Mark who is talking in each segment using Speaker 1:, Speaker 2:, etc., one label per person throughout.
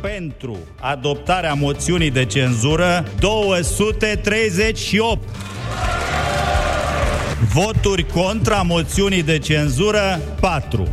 Speaker 1: pentru adoptarea moțiunii de cenzură 238. Voturi contra moțiunii de cenzură 4.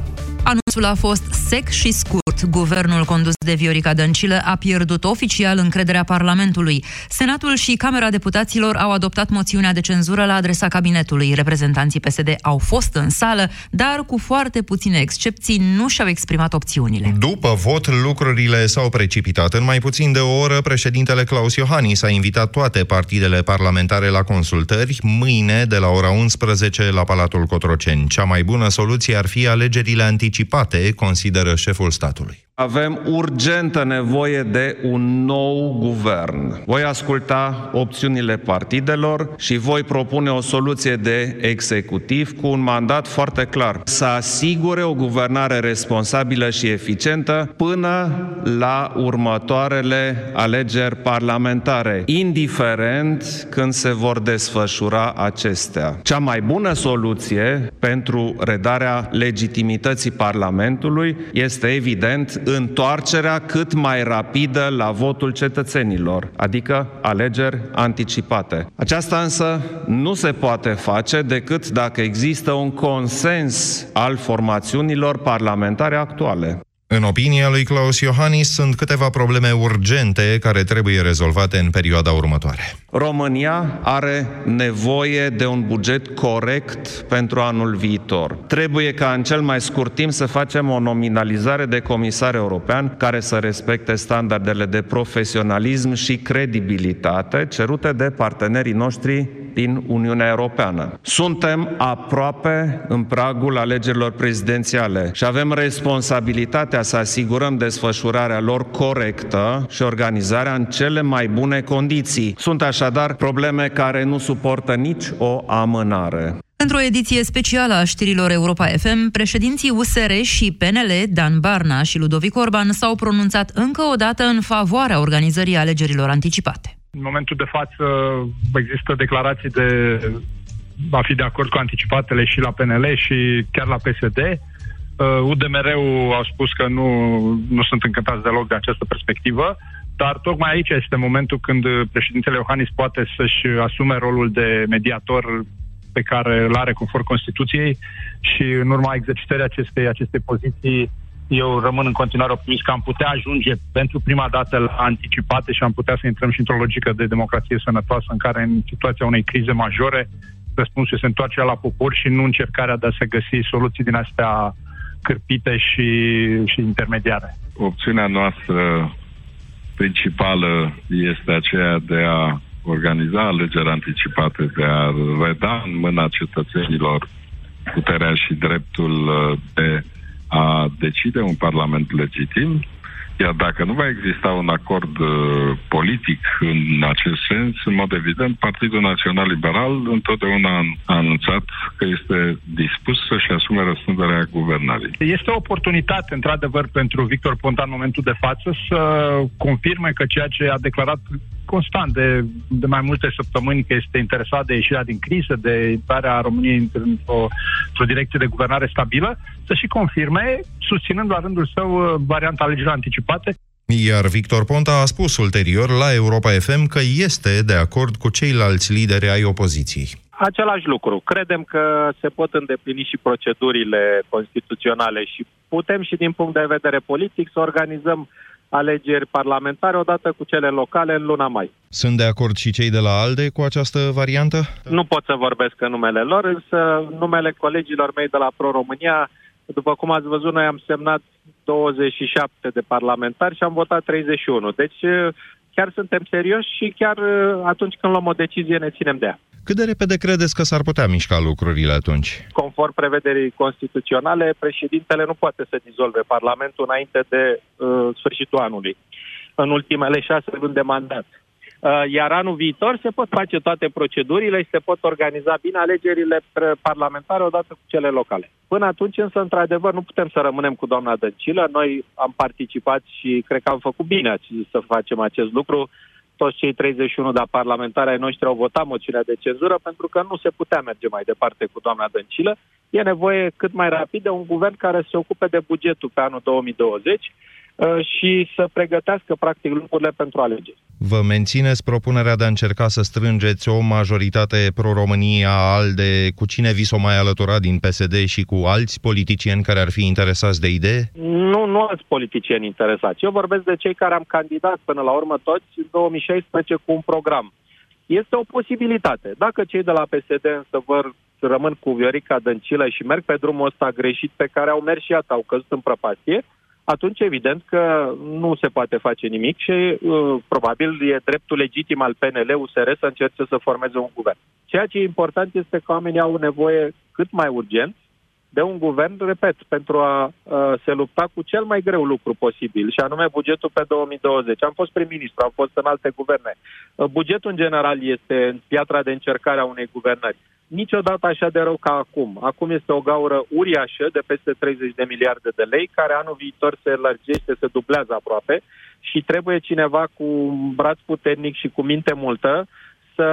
Speaker 2: Anunțul a fost sec și scurt. Guvernul condus de Viorica Dăncilă a pierdut oficial încrederea Parlamentului. Senatul și Camera Deputaților au adoptat moțiunea de cenzură la adresa cabinetului. Reprezentanții PSD au fost în sală, dar cu foarte puține excepții nu și-au exprimat opțiunile.
Speaker 3: După vot, lucrurile s-au precipitat. În mai puțin de o oră, președintele Claus Iohannis a invitat toate partidele parlamentare la consultări mâine de la ora 11 la Palatul Cotroceni. Cea mai bună soluție ar fi alegerile anticipate anticipate, consideră șeful statului.
Speaker 4: Avem urgentă nevoie de un nou guvern. Voi asculta opțiunile partidelor și voi propune o soluție de executiv cu un mandat foarte clar. Să asigure o guvernare responsabilă și eficientă până la următoarele alegeri parlamentare, indiferent când se vor desfășura acestea. Cea mai bună soluție pentru redarea legitimității Parlamentului este evident întoarcerea cât mai rapidă la votul cetățenilor, adică alegeri anticipate. Aceasta însă nu se poate face decât dacă există un consens al formațiunilor parlamentare actuale.
Speaker 3: În opinia lui Claus Iohannis, sunt câteva probleme urgente care trebuie rezolvate în perioada următoare.
Speaker 4: România are nevoie de un buget corect pentru anul viitor. Trebuie ca în cel mai scurt timp să facem o nominalizare de comisar european care să respecte standardele de profesionalism și credibilitate cerute de partenerii noștri din Uniunea Europeană. Suntem aproape în pragul alegerilor prezidențiale și avem responsabilitatea să asigurăm desfășurarea lor corectă și organizarea în cele mai bune condiții. Sunt așadar probleme care nu suportă nici o amânare.
Speaker 2: Într-o ediție specială a știrilor Europa FM, președinții USR și PNL, Dan Barna și Ludovic Orban, s-au pronunțat încă o dată în favoarea organizării alegerilor anticipate.
Speaker 5: În momentul de față există declarații de a fi de acord cu anticipatele și la PNL și chiar la PSD. Uh, UDMR-ul au spus că nu, nu sunt încântați deloc de această perspectivă, dar tocmai aici este momentul când președintele Iohannis poate să-și asume rolul de mediator pe care îl are conform Constituției și în urma exercitării acestei, acestei poziții eu rămân în continuare optimist că am putea ajunge pentru prima dată la anticipate și am putea să intrăm și într-o logică de democrație sănătoasă în care în situația unei crize majore răspunsul se întoarce la popor și nu încercarea de a se găsi soluții din astea cârpite și, și intermediare.
Speaker 6: Opțiunea noastră principală este aceea de a organiza alegeri anticipate, de a reda în mâna cetățenilor puterea și dreptul de a decide un parlament legitim, iar dacă nu va exista un acord uh, politic în acest sens, în mod evident, Partidul Național Liberal întotdeauna a anunțat că este dispus să-și asume răspunderea guvernării.
Speaker 5: Este o oportunitate, într-adevăr, pentru Victor Ponta în momentul de față să confirme că ceea ce a declarat constant de, de mai multe săptămâni că este interesat de ieșirea din criză, de intrarea României într-o, într-o direcție de guvernare stabilă, să și confirme, susținând la rândul său uh, varianta alegerilor anticipate.
Speaker 3: Iar Victor Ponta a spus ulterior la Europa FM că este de acord cu ceilalți lideri ai opoziției.
Speaker 7: Același lucru. Credem că se pot îndeplini și procedurile constituționale și putem și din punct de vedere politic să organizăm alegeri parlamentare odată cu cele locale în luna mai.
Speaker 3: Sunt de acord și cei de la ALDE cu această variantă?
Speaker 7: Nu pot să vorbesc în numele lor, însă numele colegilor mei de la Pro-România, după cum ați văzut, noi am semnat 27 de parlamentari și am votat 31. Deci chiar suntem serioși și chiar atunci când luăm o decizie ne ținem de ea.
Speaker 3: Cât de repede credeți că s-ar putea mișca lucrurile atunci?
Speaker 7: Conform prevederii constituționale, președintele nu poate să dizolve Parlamentul înainte de uh, sfârșitul anului, în ultimele șase luni de mandat. Uh, iar anul viitor se pot face toate procedurile și se pot organiza bine alegerile parlamentare odată cu cele locale. Până atunci însă, într-adevăr, nu putem să rămânem cu doamna Dăncilă. Noi am participat și cred că am făcut bine să facem acest lucru toți cei 31 de parlamentari ai noștri au votat moțiunea de cenzură pentru că nu se putea merge mai departe cu doamna Dăncilă. E nevoie cât mai rapid de un guvern care se ocupe de bugetul pe anul 2020, și să pregătească practic lucrurile pentru alegeri.
Speaker 3: Vă mențineți propunerea de a încerca să strângeți o majoritate pro-România ALDE cu cine vi s-o mai alătura din PSD și cu alți politicieni care ar fi interesați de idee?
Speaker 7: Nu, nu alți politicieni interesați. Eu vorbesc de cei care am candidat până la urmă toți în 2016 cu un program. Este o posibilitate. Dacă cei de la PSD însă vor să rămân cu Viorica Dăncilă și merg pe drumul ăsta greșit pe care au mers și iată, au căzut în prăpastie, atunci evident că nu se poate face nimic și uh, probabil e dreptul legitim al PNL-USR să încerce să formeze un guvern. Ceea ce e important este că oamenii au nevoie cât mai urgent de un guvern, repet, pentru a uh, se lupta cu cel mai greu lucru posibil, și anume bugetul pe 2020. Am fost prim-ministru, am fost în alte guverne. Uh, bugetul în general este piatra de încercare a unei guvernări niciodată așa de rău ca acum. Acum este o gaură uriașă de peste 30 de miliarde de lei, care anul viitor se lărgește, se dublează aproape și trebuie cineva cu un braț puternic și cu minte multă să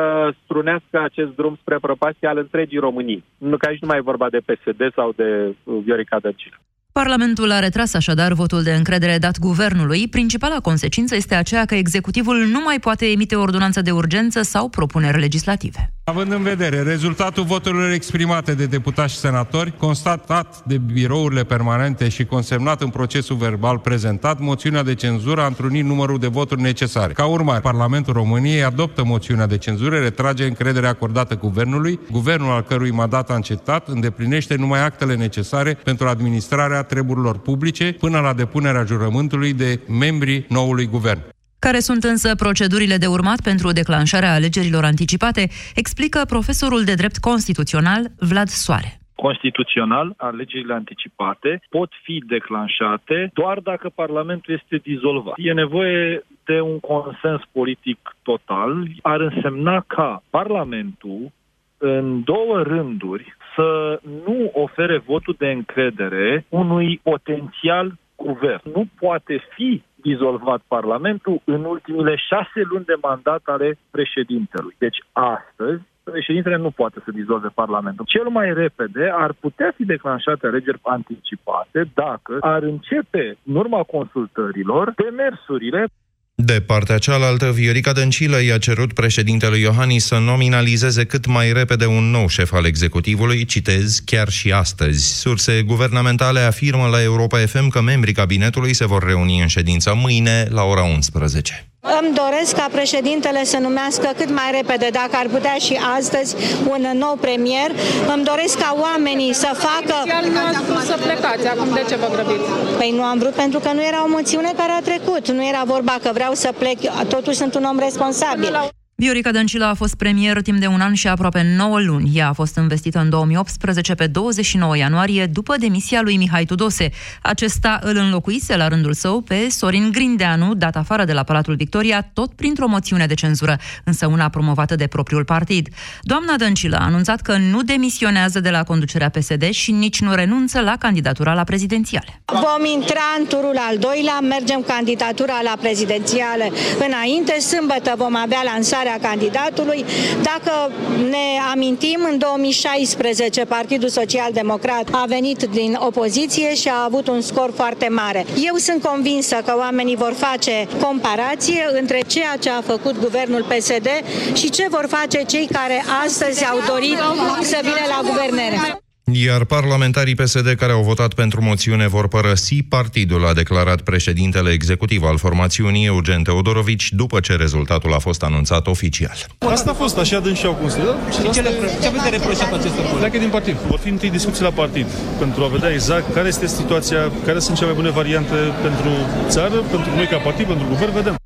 Speaker 7: strunească acest drum spre prăpastie al întregii Românii. Nu că aici nu mai e vorba de PSD sau de Viorica Dăncilă.
Speaker 2: Parlamentul a retras așadar votul de încredere dat guvernului. Principala consecință este aceea că executivul nu mai poate emite ordonanță de urgență sau propuneri legislative.
Speaker 8: Având în vedere rezultatul voturilor exprimate de deputați și senatori, constatat de birourile permanente și consemnat în procesul verbal prezentat, moțiunea de cenzură a întrunit numărul de voturi necesare. Ca urmare, Parlamentul României adoptă moțiunea de cenzură, retrage încrederea acordată guvernului, guvernul al cărui mandat a încetat îndeplinește numai actele necesare pentru administrarea treburilor publice până la depunerea jurământului de membrii noului guvern.
Speaker 2: Care sunt însă procedurile de urmat pentru declanșarea alegerilor anticipate, explică profesorul de drept constituțional Vlad Soare
Speaker 9: constituțional, alegerile anticipate pot fi declanșate doar dacă Parlamentul este dizolvat. E nevoie de un consens politic total. Ar însemna ca Parlamentul în două rânduri să nu ofere votul de încredere unui potențial guvern. Nu poate fi dizolvat Parlamentul în ultimile șase luni de mandat ale președintelui. Deci astăzi președintele nu poate să dizolve Parlamentul. Cel mai repede ar putea fi declanșate alegeri anticipate dacă ar începe, în urma consultărilor, demersurile
Speaker 3: de partea cealaltă, Viorica Dăncilă i-a cerut președintelui Iohannis să nominalizeze cât mai repede un nou șef al executivului, citez, chiar și astăzi. Surse guvernamentale afirmă la Europa FM că membrii cabinetului se vor reuni în ședință mâine la ora 11.
Speaker 10: Îmi doresc ca președintele să numească cât mai repede, dacă ar putea și astăzi, un nou premier. Îmi doresc ca oamenii să facă...
Speaker 11: nu a spus să plecați, acum de ce vă grăbiți?
Speaker 10: Păi nu am vrut pentru că nu era o moțiune care a trecut. Nu era vorba că vreau să plec, totuși sunt un om responsabil.
Speaker 2: Viorica Dăncilă a fost premier timp de un an și aproape 9 luni. Ea a fost investită în 2018 pe 29 ianuarie după demisia lui Mihai Tudose. Acesta îl înlocuise la rândul său pe Sorin Grindeanu, dat afară de la Palatul Victoria, tot printr-o moțiune de cenzură, însă una promovată de propriul partid. Doamna Dăncilă a anunțat că nu demisionează de la conducerea PSD și nici nu renunță la candidatura la prezidențiale.
Speaker 10: Vom intra în turul al doilea, mergem candidatura la prezidențiale înainte, sâmbătă vom avea lansarea a candidatului. Dacă ne amintim, în 2016 Partidul Social Democrat a venit din opoziție și a avut un scor foarte mare. Eu sunt convinsă că oamenii vor face comparație între ceea ce a făcut guvernul PSD și ce vor face cei care astăzi au dorit să vină la guvernare.
Speaker 3: Iar parlamentarii PSD care au votat pentru moțiune vor părăsi partidul, a declarat președintele executiv al formațiunii Eugen Teodorovici după ce rezultatul a fost anunțat oficial.
Speaker 12: Asta a fost, așa dâns și au considerat.
Speaker 13: Și ce, ce aveți de reproșat aceste lucruri?
Speaker 12: Pleacă din partid. Vor fi întâi discuții la partid pentru a vedea exact care este situația, care sunt cele mai bune variante pentru țară, pentru noi ca partid, pentru guvern, vedem.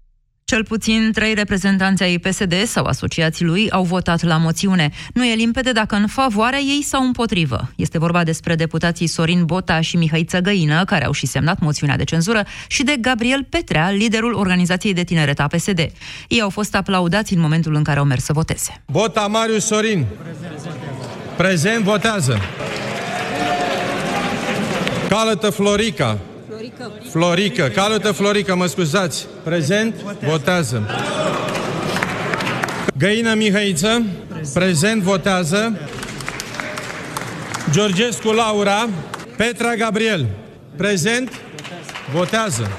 Speaker 2: Cel puțin trei reprezentanți ai PSD sau asociații lui au votat la moțiune. Nu e limpede dacă în favoarea ei sau împotrivă. Este vorba despre deputații Sorin Bota și Mihai Țăgăină, care au și semnat moțiunea de cenzură, și de Gabriel Petrea, liderul organizației de tineret a PSD. Ei au fost aplaudați în momentul în care au mers să voteze.
Speaker 14: Bota Marius Sorin. Prezent, votează. Calătă Florica. Florică. Florică. Calută Florică, mă scuzați. Prezent? Votează. Găină Mihăiță. Prezent. Votează. Georgescu Laura. Petra Gabriel. Prezent? Votează.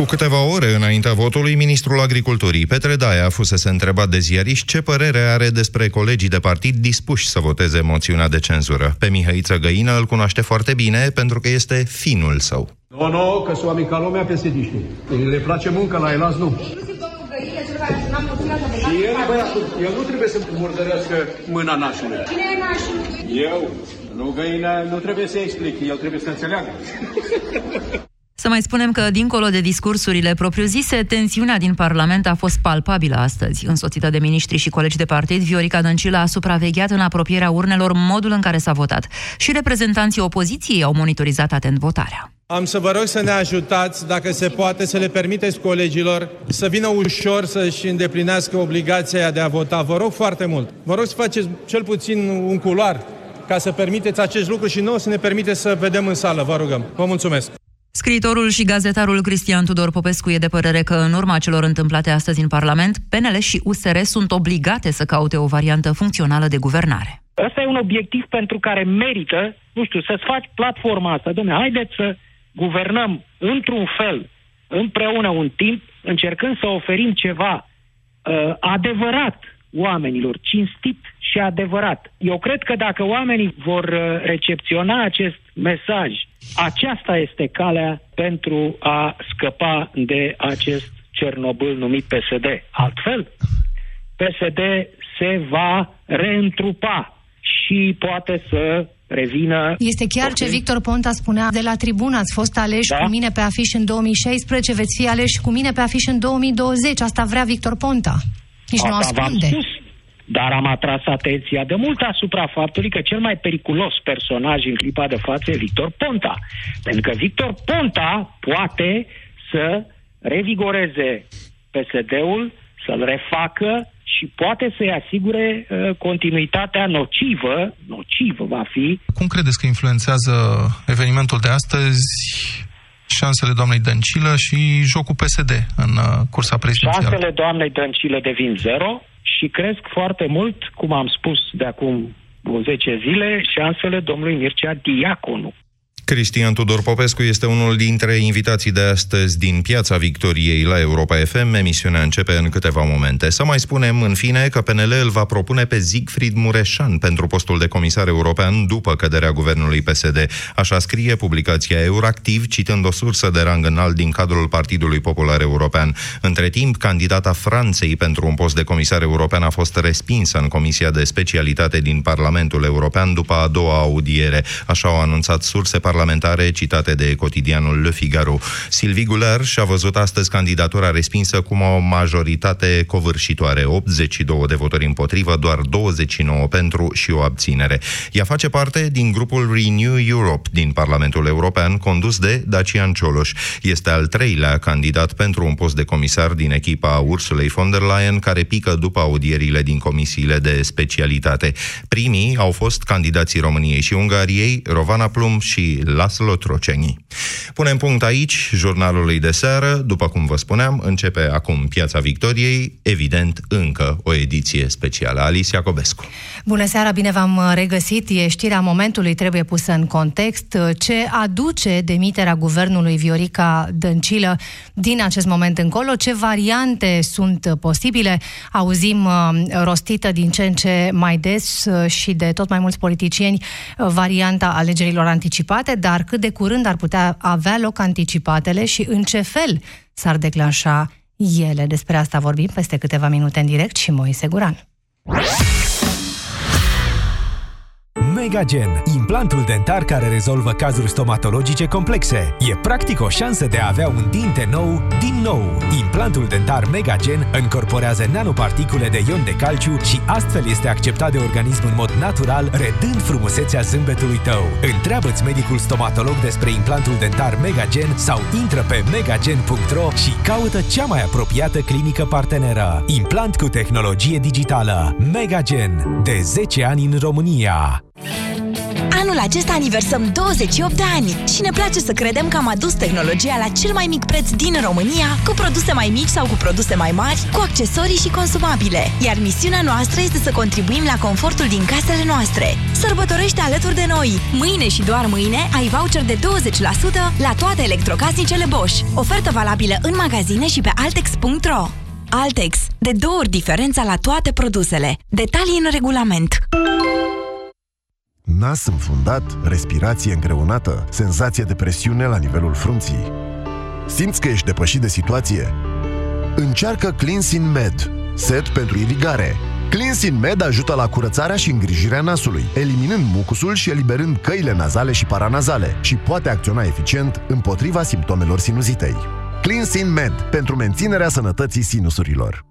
Speaker 3: Cu câteva ore înaintea votului, ministrul agriculturii Petre Daia fusese întrebat de ziariști ce părere are despre colegii de partid dispuși să voteze moțiunea de cenzură. Pe Mihăiță Găină îl cunoaște foarte bine pentru că este finul său.
Speaker 15: Nu, nu, că sunt oameni ca lumea psd Le place munca la Elas, nu. Și el, băiatul, el nu trebuie să murdărească mâna nașului.
Speaker 16: Cine e nașul?
Speaker 15: Eu. Nu, Găină, nu trebuie să explic, el trebuie să înțeleagă.
Speaker 2: Să mai spunem că, dincolo de discursurile propriu-zise, tensiunea din Parlament a fost palpabilă astăzi. Însoțită de miniștri și colegi de partid, Viorica Dăncilă a supravegheat în apropierea urnelor modul în care s-a votat. Și reprezentanții opoziției au monitorizat atent votarea.
Speaker 14: Am să vă rog să ne ajutați, dacă se poate, să le permiteți colegilor să vină ușor să-și îndeplinească obligația de a vota. Vă rog foarte mult. Vă rog să faceți cel puțin un culoar ca să permiteți acest lucru și nu să ne permiteți să vedem în sală. Vă rugăm. Vă mulțumesc.
Speaker 2: Scriitorul și gazetarul Cristian Tudor Popescu e de părere că în urma celor întâmplate astăzi în Parlament, PNL și USR sunt obligate să caute o variantă funcțională de guvernare.
Speaker 17: Ăsta e un obiectiv pentru care merită, nu știu, să-ți faci platforma asta. Dom'le, haideți să guvernăm într-un fel, împreună un timp, încercând să oferim ceva uh, adevărat oamenilor, cinstit și adevărat. Eu cred că dacă oamenii vor uh, recepționa acest mesaj, aceasta este calea pentru a scăpa de acest Cernobâl numit PSD. Altfel, PSD se va reîntrupa și poate să revină...
Speaker 16: Este chiar ce Victor Ponta spunea de la tribună. Ați fost aleși da? cu mine pe afiș în 2016, veți fi aleși cu mine pe afiș în 2020. Asta vrea Victor Ponta. Nici Asta nu ascunde. Spus,
Speaker 17: dar am atras atenția de mult asupra faptului că cel mai periculos personaj în clipa de față e Victor Ponta. Pentru că Victor Ponta poate să revigoreze PSD-ul, să-l refacă și poate să-i asigure uh, continuitatea nocivă, nocivă va fi.
Speaker 18: Cum credeți că influențează evenimentul de astăzi șansele doamnei Dăncilă și jocul PSD în uh, cursa prezidențială?
Speaker 17: Șansele doamnei Dăncilă devin zero și cresc foarte mult, cum am spus de acum 10 zile, șansele domnului Mircea Diaconu.
Speaker 3: Cristian Tudor Popescu este unul dintre invitații de astăzi din Piața Victoriei la Europa FM. Emisiunea începe în câteva momente. Să mai spunem, în fine, că PNL îl va propune pe Siegfried Mureșan pentru postul de comisar european după căderea guvernului PSD. Așa scrie publicația Euractiv, citând o sursă de rang înalt din cadrul Partidului Popular European. Între timp, candidata Franței pentru un post de comisar european a fost respinsă în Comisia de Specialitate din Parlamentul European după a doua audiere. Așa au anunțat surse parlamentare parlamentare citate de cotidianul Le Figaro. Sylvie Goulart și-a văzut astăzi candidatura respinsă cu o majoritate covârșitoare, 82 de voturi împotrivă, doar 29 pentru și o abținere. Ea face parte din grupul Renew Europe din Parlamentul European, condus de Dacian Cioloș. Este al treilea candidat pentru un post de comisar din echipa Ursulei von der Leyen, care pică după audierile din comisiile de specialitate. Primii au fost candidații României și Ungariei, Rovana Plum și Laslo Troceni. Punem punct aici jurnalului de seară. După cum vă spuneam, începe acum Piața Victoriei, evident încă o ediție specială. Alice Iacobescu.
Speaker 16: Bună seara, bine v-am regăsit. E știrea momentului, trebuie pusă în context. Ce aduce demiterea guvernului Viorica Dăncilă din acest moment încolo? Ce variante sunt posibile? Auzim uh, rostită din ce în ce mai des uh, și de tot mai mulți politicieni uh, varianta alegerilor anticipate, dar cât de curând ar putea avea loc anticipatele și în ce fel s-ar declanșa ele. Despre asta vorbim peste câteva minute în direct și Moise Guran.
Speaker 19: Megagen, implantul dentar care rezolvă cazuri stomatologice complexe. E practic o șansă de a avea un dinte nou din nou. Implantul dentar Megagen încorporează nanoparticule de ion de calciu și astfel este acceptat de organism în mod natural, redând frumusețea zâmbetului tău. Întreabă-ți medicul stomatolog despre implantul dentar Megagen sau intră pe megagen.ro și caută cea mai apropiată clinică parteneră. Implant cu tehnologie digitală. Megagen. De 10 ani în România.
Speaker 20: Anul acesta aniversăm 28 de ani și ne place să credem că am adus tehnologia la cel mai mic preț din România, cu produse mai mici sau cu produse mai mari, cu accesorii și consumabile. Iar misiunea noastră este să contribuim la confortul din casele noastre. Sărbătorește alături de noi! Mâine și doar mâine ai voucher de 20% la toate electrocasnicele Bosch. Ofertă valabilă în magazine și pe altex.ro. Altex. De două ori diferența la toate produsele. Detalii în regulament.
Speaker 21: Nas înfundat, respirație îngreunată, senzație de presiune la nivelul frunții. Simți că ești depășit de situație? Încearcă Cleansin Med, set pentru irigare. Cleansin Med ajută la curățarea și îngrijirea nasului, eliminând mucusul și eliberând căile nazale și paranazale și poate acționa eficient împotriva simptomelor sinuzitei. Cleansin Med, pentru menținerea sănătății sinusurilor.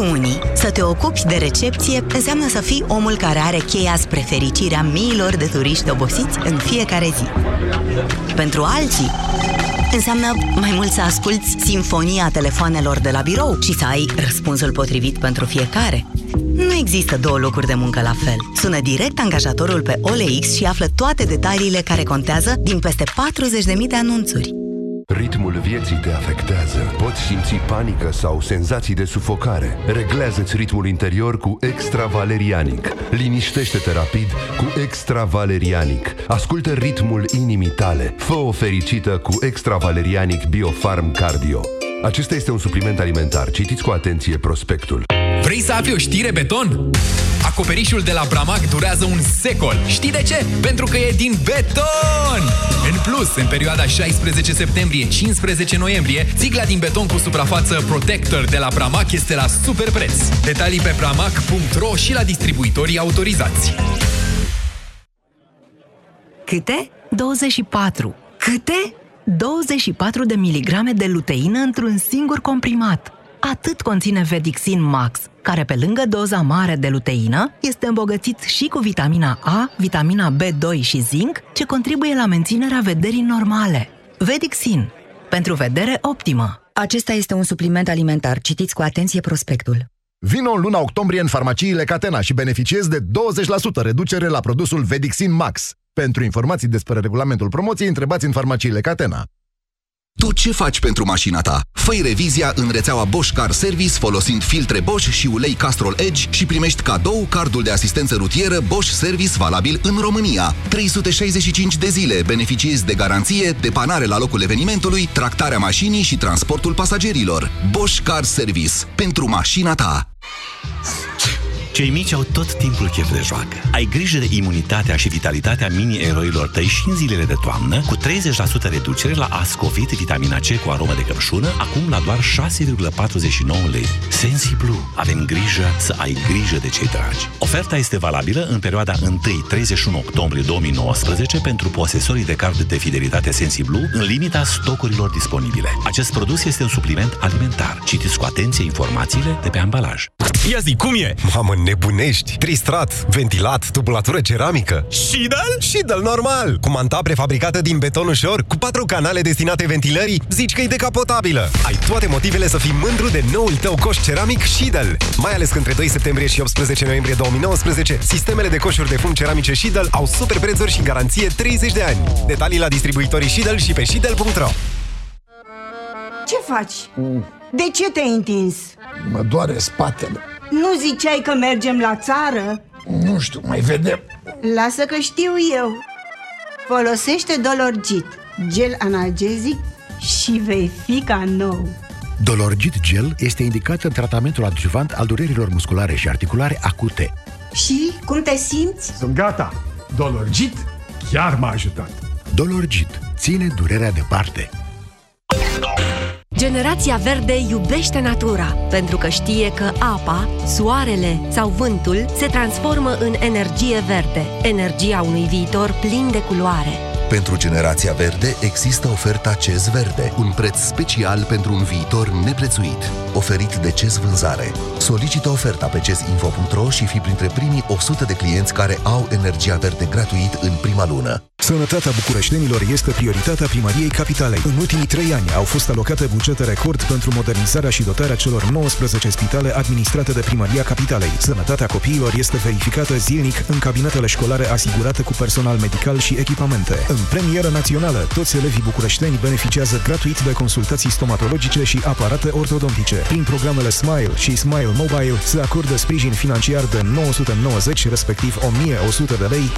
Speaker 22: Unii, să te ocupi de recepție înseamnă să fii omul care are cheia spre fericirea miilor de turiști obosiți în fiecare zi. Pentru alții, înseamnă mai mult să asculți sinfonia telefoanelor de la birou și să ai răspunsul potrivit pentru fiecare. Nu există două locuri de muncă la fel. Sună direct angajatorul pe OLX și află toate detaliile care contează din peste 40.000 de anunțuri.
Speaker 23: Ritmul vieții te afectează. Poți simți panică sau senzații de sufocare. Reglează-ți ritmul interior cu Extra Valerianic. Liniștește-te rapid cu Extra Valerianic. Ascultă ritmul inimii tale. Fă o fericită cu Extra Valerianic Biofarm Cardio. Acesta este un supliment alimentar. Citiți cu atenție prospectul.
Speaker 24: Vrei să afli o știre beton? Acoperișul de la Bramac durează un secol. Știi de ce? Pentru că e din beton! În plus, în perioada 16 septembrie-15 noiembrie, țigla din beton cu suprafață Protector de la Bramac este la super preț. Detalii pe bramac.ro și la distribuitorii autorizați.
Speaker 22: Câte? 24. Câte? 24 de miligrame de luteină într-un singur comprimat. Atât conține Vedixin Max, care pe lângă doza mare de luteină, este îmbogățit și cu vitamina A, vitamina B2 și zinc, ce contribuie la menținerea vederii normale. Vedixin. Pentru vedere optimă. Acesta este un supliment alimentar. Citiți cu atenție prospectul.
Speaker 21: Vino în luna octombrie în farmaciile Catena și beneficiezi de 20% reducere la produsul Vedixin Max. Pentru informații despre regulamentul promoției, întrebați în farmaciile Catena.
Speaker 25: Tu ce faci pentru mașina ta? fă revizia în rețeaua Bosch Car Service folosind filtre Bosch și ulei Castrol Edge și primești cadou cardul de asistență rutieră Bosch Service valabil în România. 365 de zile beneficiezi de garanție, depanare la locul evenimentului, tractarea mașinii și transportul pasagerilor. Bosch Car Service. Pentru mașina ta.
Speaker 26: Cei mici au tot timpul chef de joacă. Ai grijă de imunitatea și vitalitatea mini-eroilor tăi și în zilele de toamnă, cu 30% reducere la Ascovit vitamina C cu aromă de căpșună, acum la doar 6,49 lei. Sensi Blue. Avem grijă să ai grijă de cei dragi. Oferta este valabilă în perioada 1-31 octombrie 2019 pentru posesorii de card de fidelitate Sensi Blue în limita stocurilor disponibile. Acest produs este un supliment alimentar. Citiți cu atenție informațiile de pe ambalaj.
Speaker 27: Ia zi, cum e? Mamă, nebunești! Tristrat, ventilat, tubulatură ceramică. Shidal? Shidal normal! Cu manta prefabricată din beton ușor, cu patru canale destinate ventilării, zici că e decapotabilă. Ai toate motivele să fii mândru de noul tău coș ceramic Shidal. Mai ales că între 2 septembrie și 18 noiembrie 2019, sistemele de coșuri de fum ceramice Shidal au super prețuri și garanție 30 de ani. Detalii la distribuitorii Shidal și pe shidal.ro
Speaker 28: Ce faci? De ce te-ai întins?
Speaker 29: Mă doare spatele.
Speaker 28: Nu ziceai că mergem la țară?
Speaker 29: Nu știu, mai vedem.
Speaker 28: Lasă că știu eu. Folosește Dolorgit, gel analgezic și vei fi ca nou.
Speaker 30: Dolorgit Gel este indicat în tratamentul adjuvant al durerilor musculare și articulare acute.
Speaker 28: Și cum te simți?
Speaker 29: Sunt gata. Dolorgit chiar m-a ajutat.
Speaker 30: Dolorgit ține durerea departe.
Speaker 31: Generația verde iubește natura pentru că știe că apa, soarele sau vântul se transformă în energie verde, energia unui viitor plin de culoare.
Speaker 25: Pentru generația verde există oferta CEZ Verde, un preț special pentru un viitor neprețuit, oferit de CEZ Vânzare. Solicită oferta pe cezinfo.ro și fi printre primii 100 de clienți care au energia verde gratuit în prima lună.
Speaker 32: Sănătatea bucureștenilor este prioritatea primăriei capitalei. În ultimii trei ani au fost alocate bugete record pentru modernizarea și dotarea celor 19 spitale administrate de primăria capitalei. Sănătatea copiilor este verificată zilnic în cabinetele școlare asigurate cu personal medical și echipamente. În premieră națională, toți elevii bucureșteni beneficiază gratuit de consultații stomatologice și aparate ortodontice. Prin programele Smile și Smile Mobile se acordă sprijin financiar de 990, respectiv 1100 de lei